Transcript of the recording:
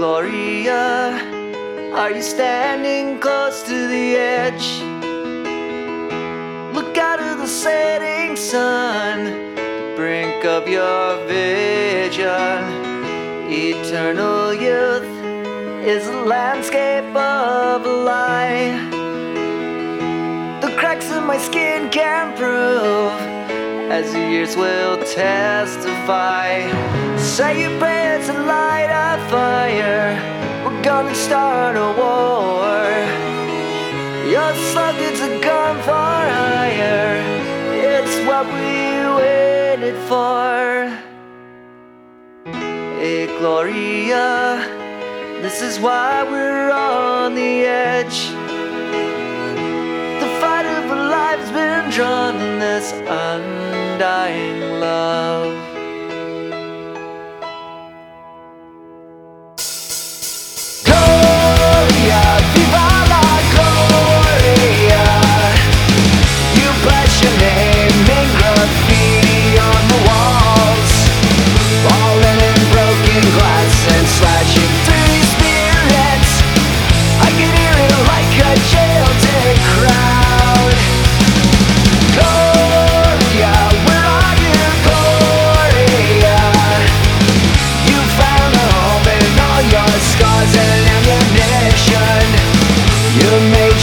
Gloria, are you standing close to the edge? Look out of the setting sun, the brink of your vision. Eternal youth is a landscape of a lie. The cracks in my skin can prove, as the years will testify. Say your prayers and light a fire. We're gonna start a war. Your sluggards are gone far higher. It's what we waited for. Hey, Gloria, this is why we're on the edge.